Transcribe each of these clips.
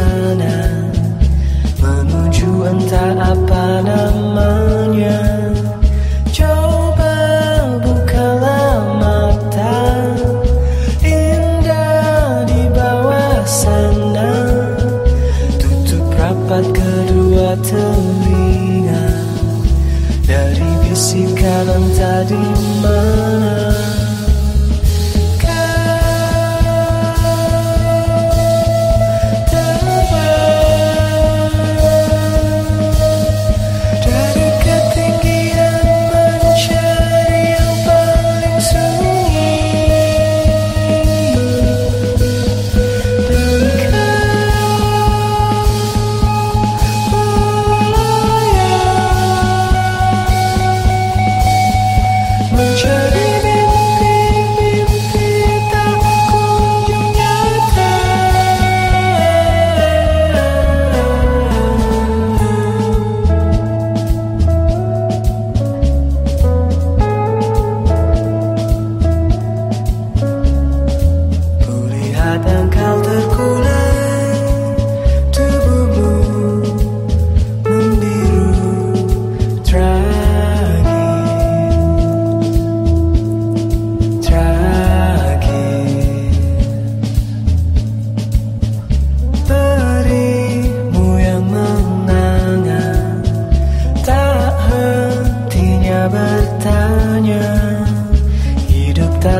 mana? Menuju entah apa namanya.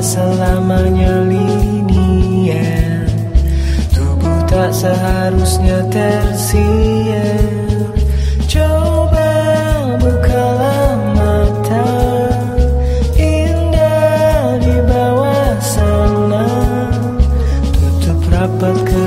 selamanya linier Tubuh tak seharusnya tersier Coba bukalah mata. Indah di bawah sana. Tutup rapat ke